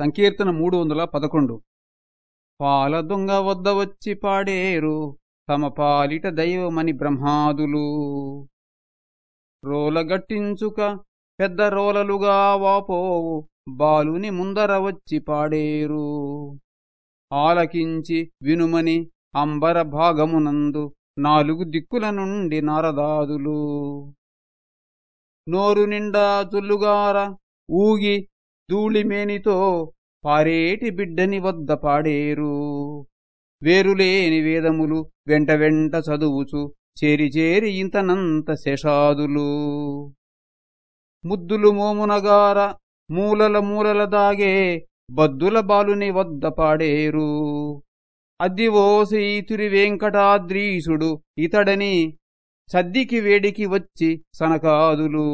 సంకీర్తన మూడు వందల పదకొండు. పాల దొంగ వద్ద వచ్చి పాడేరు తమ పాలిట దైవమని బ్రహ్మాదులు. రోలగట్టించుక పెద్ద రోలలుగా వాపోవు బాలుని ముందర వచ్చి పాడేరు. ఆలకించి వినుమని అంబర భాగమునందు నాలుగు దిక్కుల నుండి నారదాదులు. నోరు నిండా చుల్లుగార ఊగి ధూళిమేనితో పారేటి బిడ్డని వద్ద పాడేరు. వేరులేని వేదములు వెంట వెంట చదువుచు చేరి చేరి ఇంతనంత శేషాదులు. ముద్దులు మోమునగార మూలల మూలల దాగే బద్దుల బాలుని వద్ద పాడేరు. అద్దివో వెంకటాద్రీసుడు ఇతడని సద్దికి వేడికి వచ్చి సనకాదులు.